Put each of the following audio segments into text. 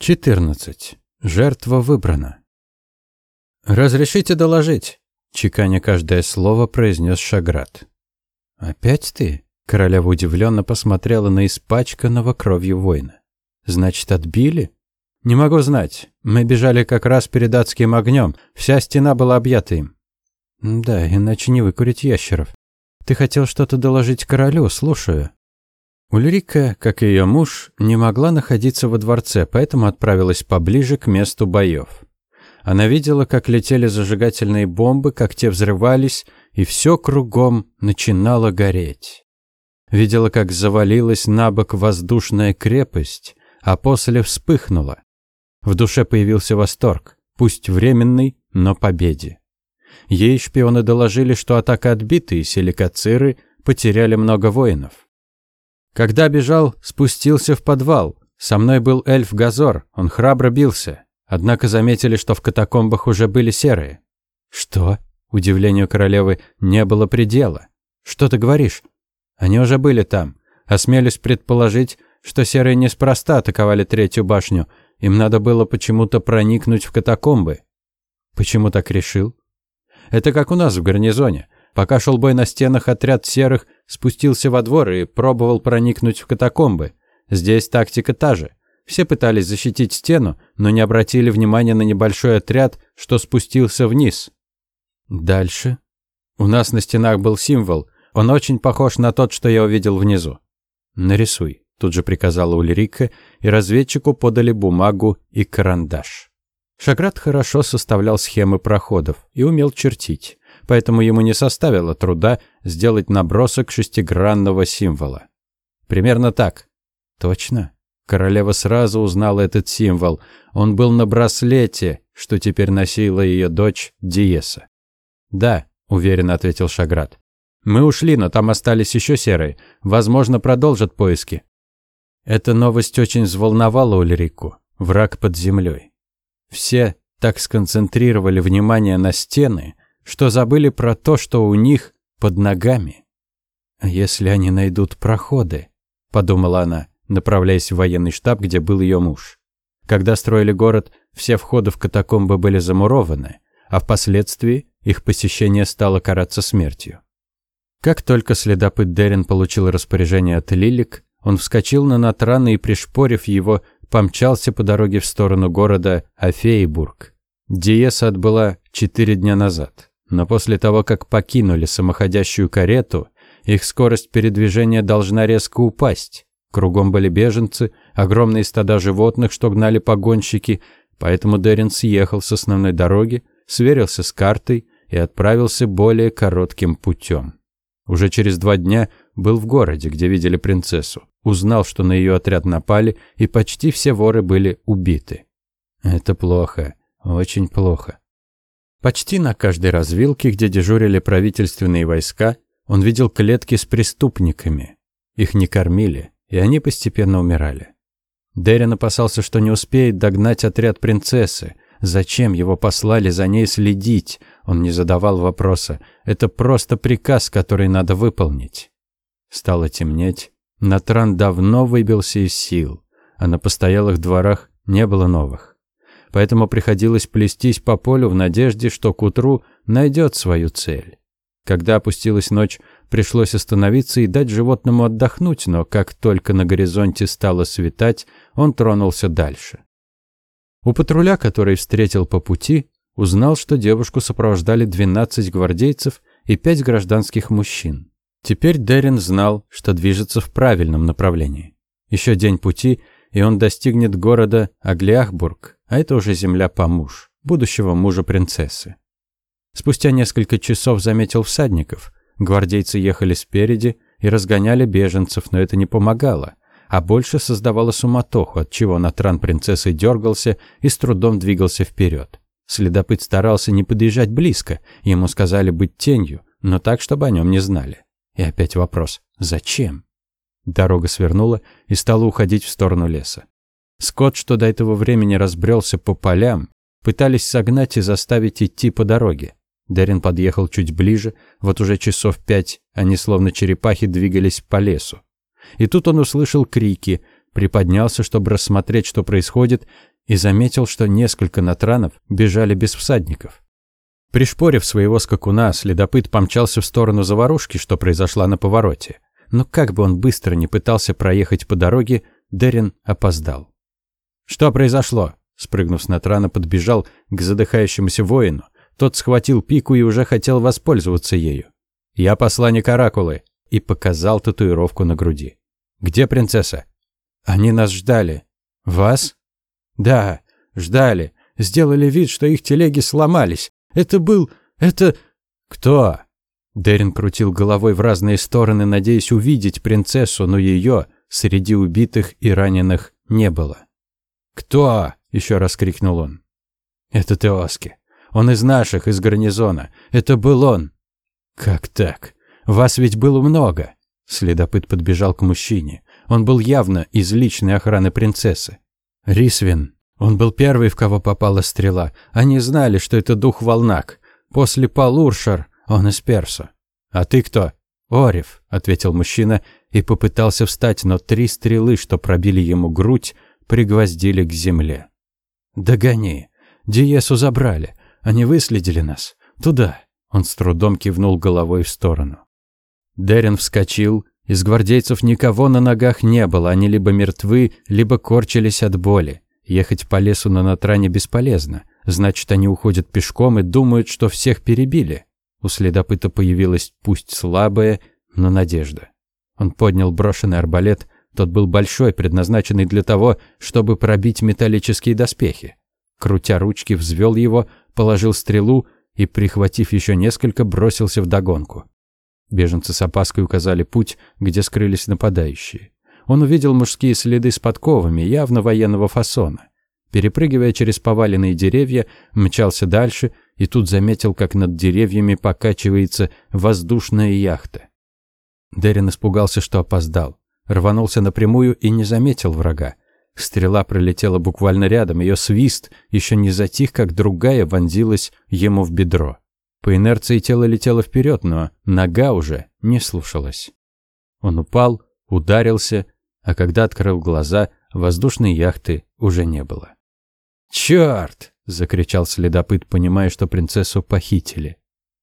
14. Жертва выбрана. «Разрешите доложить?» – чеканя каждое слово, произнес Шаград. «Опять ты?» – королева удивленно посмотрела на испачканного кровью воина. «Значит, отбили?» «Не могу знать. Мы бежали как раз перед адским огнем. Вся стена была объята им». «Да, иначе не выкурить ящеров. Ты хотел что-то доложить королю, слушаю». Ульрика, как и ее муж, не могла находиться во дворце, поэтому отправилась поближе к месту боев. Она видела, как летели зажигательные бомбы, как те взрывались, и все кругом начинало гореть. Видела, как завалилась на бок воздушная крепость, а после вспыхнула. В душе появился восторг, пусть временный, но победе. Ей шпионы доложили, что атака отбита, и селикациры потеряли много воинов. Когда бежал, спустился в подвал. Со мной был эльф Газор, он храбро бился. Однако заметили, что в катакомбах уже были серые. Что? Удивлению королевы не было предела. Что ты говоришь? Они уже были там. Осмелюсь предположить, что серые неспроста атаковали третью башню. Им надо было почему-то проникнуть в катакомбы. Почему так решил? Это как у нас в гарнизоне. Пока шел бой на стенах, отряд серых спустился во двор и пробовал проникнуть в катакомбы. Здесь тактика та же. Все пытались защитить стену, но не обратили внимания на небольшой отряд, что спустился вниз. Дальше. У нас на стенах был символ. Он очень похож на тот, что я увидел внизу. Нарисуй, тут же приказала Ульрика, и разведчику подали бумагу и карандаш. Шаград хорошо составлял схемы проходов и умел чертить поэтому ему не составило труда сделать набросок шестигранного символа. Примерно так. Точно. Королева сразу узнала этот символ. Он был на браслете, что теперь носила ее дочь Диеса. «Да», — уверенно ответил Шаград. «Мы ушли, но там остались еще серые. Возможно, продолжат поиски». Эта новость очень взволновала Ульрику. Враг под землей. Все так сконцентрировали внимание на стены, что забыли про то, что у них под ногами. «Если они найдут проходы», — подумала она, направляясь в военный штаб, где был ее муж. Когда строили город, все входы в катакомбы были замурованы, а впоследствии их посещение стало караться смертью. Как только следопыт Дерин получил распоряжение от Лилик, он вскочил на Натрана и, пришпорив его, помчался по дороге в сторону города Афейбург. Диеса отбыла четыре дня назад. Но после того, как покинули самоходящую карету, их скорость передвижения должна резко упасть. Кругом были беженцы, огромные стада животных, что гнали погонщики, поэтому Дерин съехал с основной дороги, сверился с картой и отправился более коротким путем. Уже через два дня был в городе, где видели принцессу. Узнал, что на ее отряд напали, и почти все воры были убиты. Это плохо, очень плохо. Почти на каждой развилке, где дежурили правительственные войска, он видел клетки с преступниками. Их не кормили, и они постепенно умирали. Дерин опасался, что не успеет догнать отряд принцессы. Зачем его послали за ней следить? Он не задавал вопроса. Это просто приказ, который надо выполнить. Стало темнеть. Натран давно выбился из сил, а на постоялых дворах не было новых поэтому приходилось плестись по полю в надежде, что к утру найдет свою цель. Когда опустилась ночь, пришлось остановиться и дать животному отдохнуть, но как только на горизонте стало светать, он тронулся дальше. У патруля, который встретил по пути, узнал, что девушку сопровождали 12 гвардейцев и 5 гражданских мужчин. Теперь Дерин знал, что движется в правильном направлении. Еще день пути, и он достигнет города Аглиахбург, а это уже земля помуж, будущего мужа принцессы. Спустя несколько часов заметил всадников. Гвардейцы ехали спереди и разгоняли беженцев, но это не помогало, а больше создавало суматоху, от чего Натран принцессы дергался и с трудом двигался вперед. Следопыт старался не подъезжать близко, ему сказали быть тенью, но так, чтобы о нем не знали. И опять вопрос «Зачем?». Дорога свернула и стала уходить в сторону леса. Скот, что до этого времени разбрелся по полям, пытались согнать и заставить идти по дороге. Дерин подъехал чуть ближе, вот уже часов пять они словно черепахи двигались по лесу. И тут он услышал крики, приподнялся, чтобы рассмотреть, что происходит, и заметил, что несколько натранов бежали без всадников. Пришпорив своего скакуна, следопыт помчался в сторону заварушки, что произошла на повороте. Но как бы он быстро не пытался проехать по дороге, Дерин опоздал. «Что произошло?» Спрыгнув с Натрана, подбежал к задыхающемуся воину. Тот схватил пику и уже хотел воспользоваться ею. «Я посланник Оракулы», и показал татуировку на груди. «Где принцесса?» «Они нас ждали». «Вас?» «Да, ждали. Сделали вид, что их телеги сломались. Это был... это...» «Кто?» Дерин крутил головой в разные стороны, надеясь увидеть принцессу, но ее среди убитых и раненых не было. «Кто?» – еще раз крикнул он. «Это Теоски. Он из наших, из гарнизона. Это был он». «Как так? Вас ведь было много». Следопыт подбежал к мужчине. Он был явно из личной охраны принцессы. Рисвин. Он был первый, в кого попала стрела. Они знали, что это дух Волнак. После Палуршар он из Персу. «А ты кто?» «Орев», — ответил мужчина и попытался встать, но три стрелы, что пробили ему грудь, пригвоздили к земле. «Догони. Диесу забрали. Они выследили нас. Туда». Он с трудом кивнул головой в сторону. Дерин вскочил. Из гвардейцев никого на ногах не было. Они либо мертвы, либо корчились от боли. Ехать по лесу на Натране бесполезно. Значит, они уходят пешком и думают, что всех перебили. У следопыта появилась пусть слабая, но надежда. Он поднял брошенный арбалет. Тот был большой, предназначенный для того, чтобы пробить металлические доспехи. Крутя ручки, взвел его, положил стрелу и, прихватив еще несколько, бросился в догонку. Беженцы с опаской указали путь, где скрылись нападающие. Он увидел мужские следы с подковами, явно военного фасона. Перепрыгивая через поваленные деревья, мчался дальше и тут заметил, как над деревьями покачивается воздушная яхта. Дерин испугался, что опоздал. Рванулся напрямую и не заметил врага. Стрела пролетела буквально рядом, ее свист еще не затих, как другая вонзилась ему в бедро. По инерции тело летело вперед, но нога уже не слушалась. Он упал, ударился, а когда открыл глаза, воздушной яхты уже не было. «Чёрт!» — закричал следопыт, понимая, что принцессу похитили.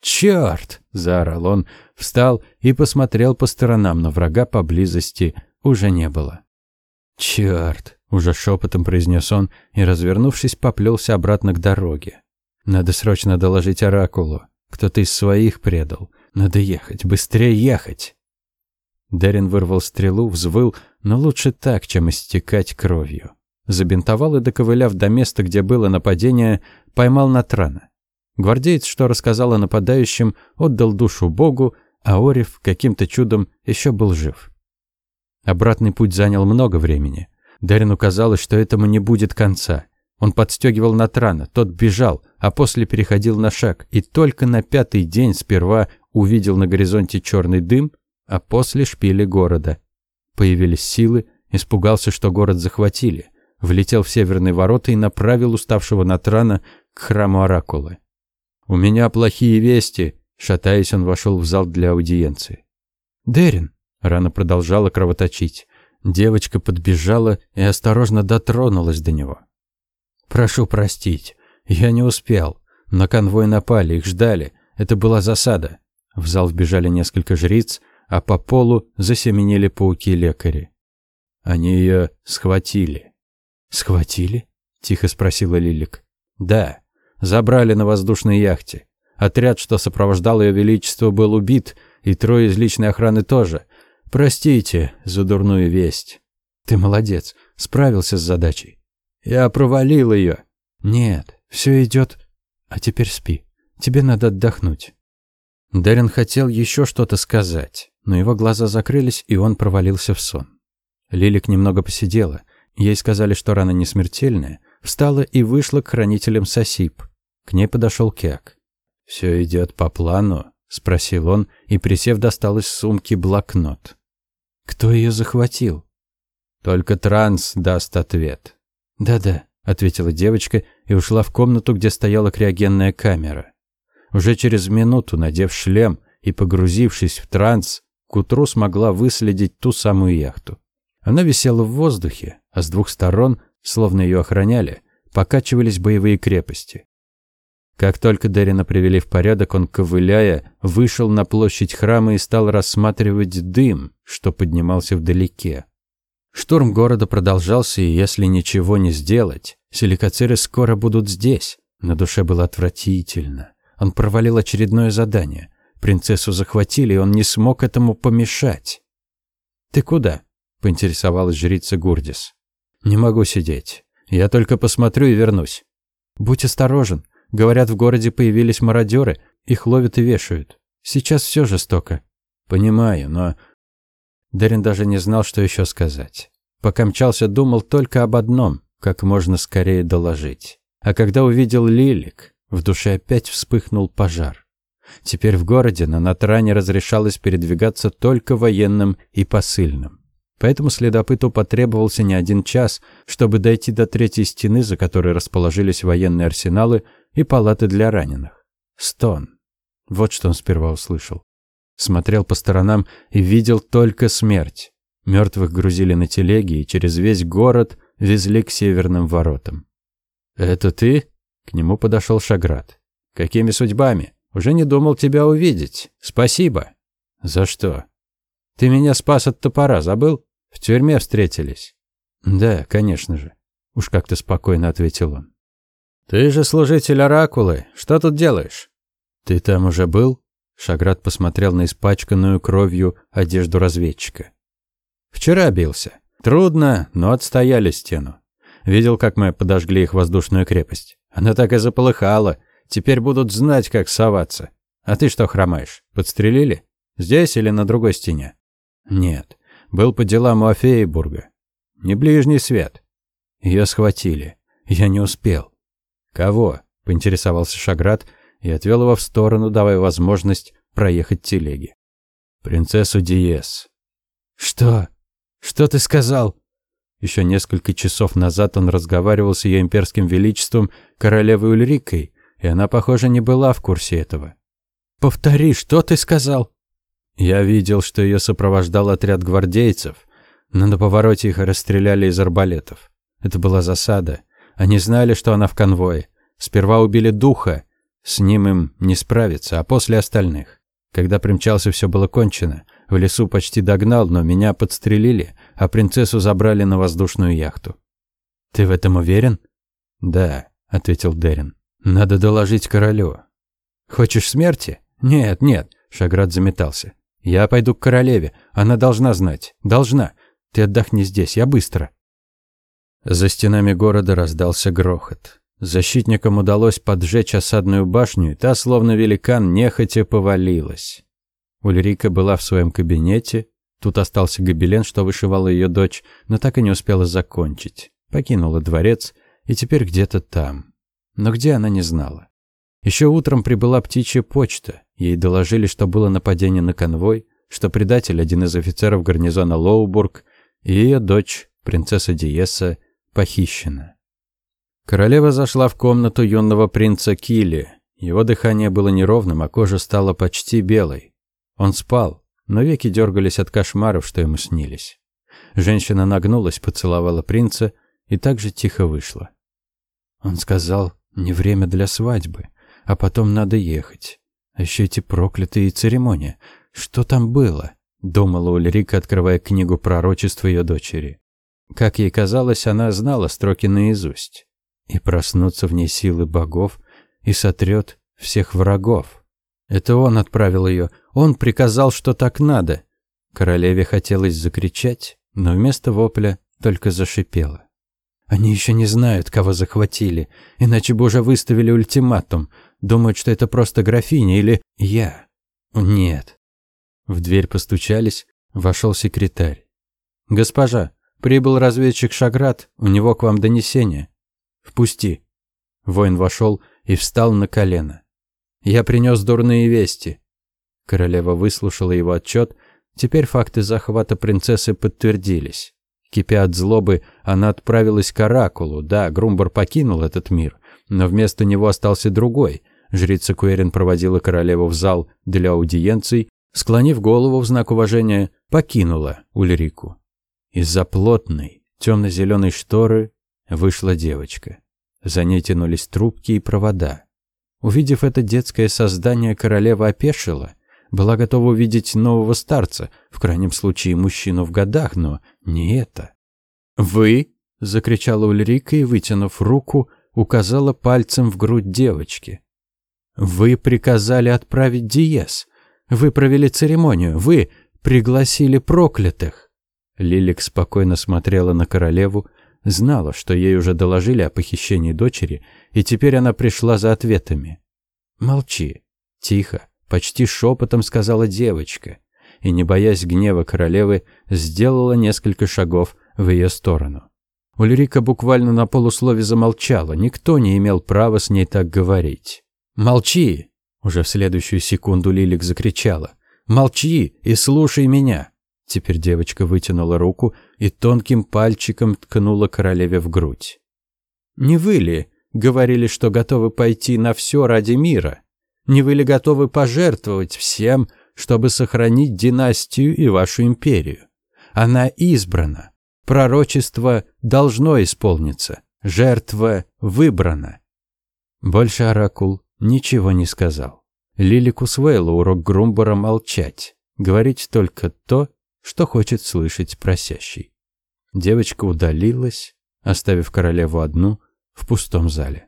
«Чёрт!» — заорал он, встал и посмотрел по сторонам, но врага поблизости уже не было. «Чёрт!» — уже шепотом произнес он и, развернувшись, поплелся обратно к дороге. «Надо срочно доложить Оракулу. Кто-то из своих предал. Надо ехать, быстрее ехать!» Дерин вырвал стрелу, взвыл, но лучше так, чем истекать кровью. Забинтовал и, доковыляв до места, где было нападение, поймал Натрана. Гвардеец, что рассказал о нападающем, отдал душу Богу, а Орев каким-то чудом еще был жив. Обратный путь занял много времени. Дарину казалось, что этому не будет конца. Он подстегивал Натрана, тот бежал, а после переходил на шаг, и только на пятый день сперва увидел на горизонте черный дым, а после шпили города. Появились силы, испугался, что город захватили, влетел в северные ворота и направил уставшего Натрана к храму Оракулы. «У меня плохие вести», — шатаясь, он вошел в зал для аудиенции. «Дерин», — рана продолжала кровоточить. Девочка подбежала и осторожно дотронулась до него. «Прошу простить, я не успел. На конвой напали, их ждали. Это была засада». В зал вбежали несколько жриц, а по полу засеменили пауки-лекари. Они ее схватили. «Схватили?» — тихо спросила Лилик. «Да, забрали на воздушной яхте. Отряд, что сопровождал ее величество, был убит, и трое из личной охраны тоже. Простите за дурную весть. Ты молодец, справился с задачей. Я провалил ее. Нет, все идет. А теперь спи. Тебе надо отдохнуть. Дарин хотел еще что-то сказать, но его глаза закрылись, и он провалился в сон. Лилик немного посидела. Ей сказали, что рана не смертельная. Встала и вышла к хранителям Сосип. К ней подошел Кек. «Все идет по плану?» — спросил он и, присев, достал из сумки блокнот. «Кто ее захватил?» «Только транс даст ответ». «Да-да», — ответила девочка и ушла в комнату, где стояла криогенная камера. Уже через минуту, надев шлем и погрузившись в транс, к утру смогла выследить ту самую яхту. Она висела в воздухе, а с двух сторон, словно ее охраняли, покачивались боевые крепости. Как только Дерина привели в порядок, он, ковыляя, вышел на площадь храма и стал рассматривать дым, что поднимался вдалеке. Штурм города продолжался, и если ничего не сделать, силикациры скоро будут здесь. На душе было отвратительно. Он провалил очередное задание. Принцессу захватили, и он не смог этому помешать. «Ты куда?» – поинтересовалась жрица Гурдис. «Не могу сидеть. Я только посмотрю и вернусь». «Будь осторожен. Говорят, в городе появились мародеры, их ловят и вешают. Сейчас все жестоко». «Понимаю, но...» Дерин даже не знал, что еще сказать. Пока мчался, думал только об одном – как можно скорее доложить. А когда увидел Лилик, в душе опять вспыхнул пожар. Теперь в городе на Натране разрешалось передвигаться только военным и посыльным. Поэтому следопыту потребовался не один час, чтобы дойти до третьей стены, за которой расположились военные арсеналы и палаты для раненых. Стон. Вот что он сперва услышал. Смотрел по сторонам и видел только смерть. Мертвых грузили на телеги и через весь город везли к северным воротам. «Это ты?» К нему подошел Шаград. «Какими судьбами? Уже не думал тебя увидеть. Спасибо». «За что?» «Ты меня спас от топора, забыл? В тюрьме встретились». «Да, конечно же», — уж как-то спокойно ответил он. «Ты же служитель Оракулы. Что тут делаешь?» «Ты там уже был?» Шаград посмотрел на испачканную кровью одежду разведчика. «Вчера бился. Трудно, но отстояли стену. Видел, как мы подожгли их воздушную крепость. Она так и заполыхала. Теперь будут знать, как соваться. А ты что хромаешь? Подстрелили? Здесь или на другой стене? Нет. Был по делам у Афеебурга. Не ближний свет. Ее схватили. Я не успел. Кого? Поинтересовался Шаград и отвел его в сторону, давая возможность проехать телеги. Принцессу Диес. Что? Что ты сказал? Еще несколько часов назад он разговаривал с ее имперским величеством, королевой Ульрикой, и она, похоже, не была в курсе этого. «Повтори, что ты сказал?» Я видел, что ее сопровождал отряд гвардейцев, но на повороте их расстреляли из арбалетов. Это была засада. Они знали, что она в конвое. Сперва убили духа, с ним им не справиться, а после остальных. Когда примчался, все было кончено. В лесу почти догнал, но меня подстрелили, а принцессу забрали на воздушную яхту. «Ты в этом уверен?» «Да», — ответил Дерин. «Надо доложить королю». «Хочешь смерти?» «Нет, нет», — Шаград заметался. «Я пойду к королеве. Она должна знать. Должна. Ты отдохни здесь, я быстро». За стенами города раздался грохот. Защитникам удалось поджечь осадную башню, и та, словно великан, нехотя повалилась. Ульрика была в своем кабинете. Тут остался гобелен, что вышивала ее дочь, но так и не успела закончить. Покинула дворец и теперь где-то там. Но где она не знала. Еще утром прибыла птичья почта. Ей доложили, что было нападение на конвой, что предатель, один из офицеров гарнизона Лоубург, и ее дочь, принцесса Диеса, похищена. Королева зашла в комнату юного принца Кили. Его дыхание было неровным, а кожа стала почти белой. Он спал, но веки дергались от кошмаров, что ему снились. Женщина нагнулась, поцеловала принца и также тихо вышла. Он сказал, не время для свадьбы, а потом надо ехать. Еще эти проклятые церемонии. Что там было? Думала Ульрика, открывая книгу пророчества ее дочери. Как ей казалось, она знала строки наизусть. И проснутся в ней силы богов, и сотрет всех врагов. Это он отправил ее, он приказал, что так надо. Королеве хотелось закричать, но вместо вопля только зашипела. Они еще не знают, кого захватили, иначе бы уже выставили ультиматум. Думают, что это просто графиня или я. Нет. В дверь постучались, вошел секретарь. «Госпожа, прибыл разведчик Шаград, у него к вам донесение». «Впусти». Воин вошел и встал на колено. «Я принес дурные вести. Королева выслушала его отчет. Теперь факты захвата принцессы подтвердились. Кипя от злобы, она отправилась к Оракулу. Да, Грумбар покинул этот мир, но вместо него остался другой. Жрица Куэрин проводила королеву в зал для аудиенций, склонив голову в знак уважения, покинула Ульрику. Из-за плотной, темно-зеленой шторы вышла девочка. За ней тянулись трубки и провода. Увидев это детское создание, королева опешила. Была готова увидеть нового старца, в крайнем случае мужчину в годах, но не это. «Вы?» – закричала Ульрика и, вытянув руку, указала пальцем в грудь девочки. «Вы приказали отправить Диез. Вы провели церемонию. Вы пригласили проклятых». Лилик спокойно смотрела на королеву, знала, что ей уже доложили о похищении дочери, и теперь она пришла за ответами. «Молчи». Тихо, почти шепотом сказала девочка, и, не боясь гнева королевы, сделала несколько шагов в ее сторону. Ульрика буквально на полуслове замолчала, никто не имел права с ней так говорить. «Молчи!» Уже в следующую секунду Лилик закричала. «Молчи и слушай меня!» Теперь девочка вытянула руку и тонким пальчиком ткнула королеве в грудь. «Не вы ли говорили, что готовы пойти на все ради мира? Не вы ли готовы пожертвовать всем, чтобы сохранить династию и вашу империю? Она избрана. Пророчество должно исполниться. Жертва выбрана». Больше Оракул ничего не сказал. Лилик усвоила урок Грумбора молчать, говорить только то, что хочет слышать просящий. Девочка удалилась, оставив королеву одну в пустом зале.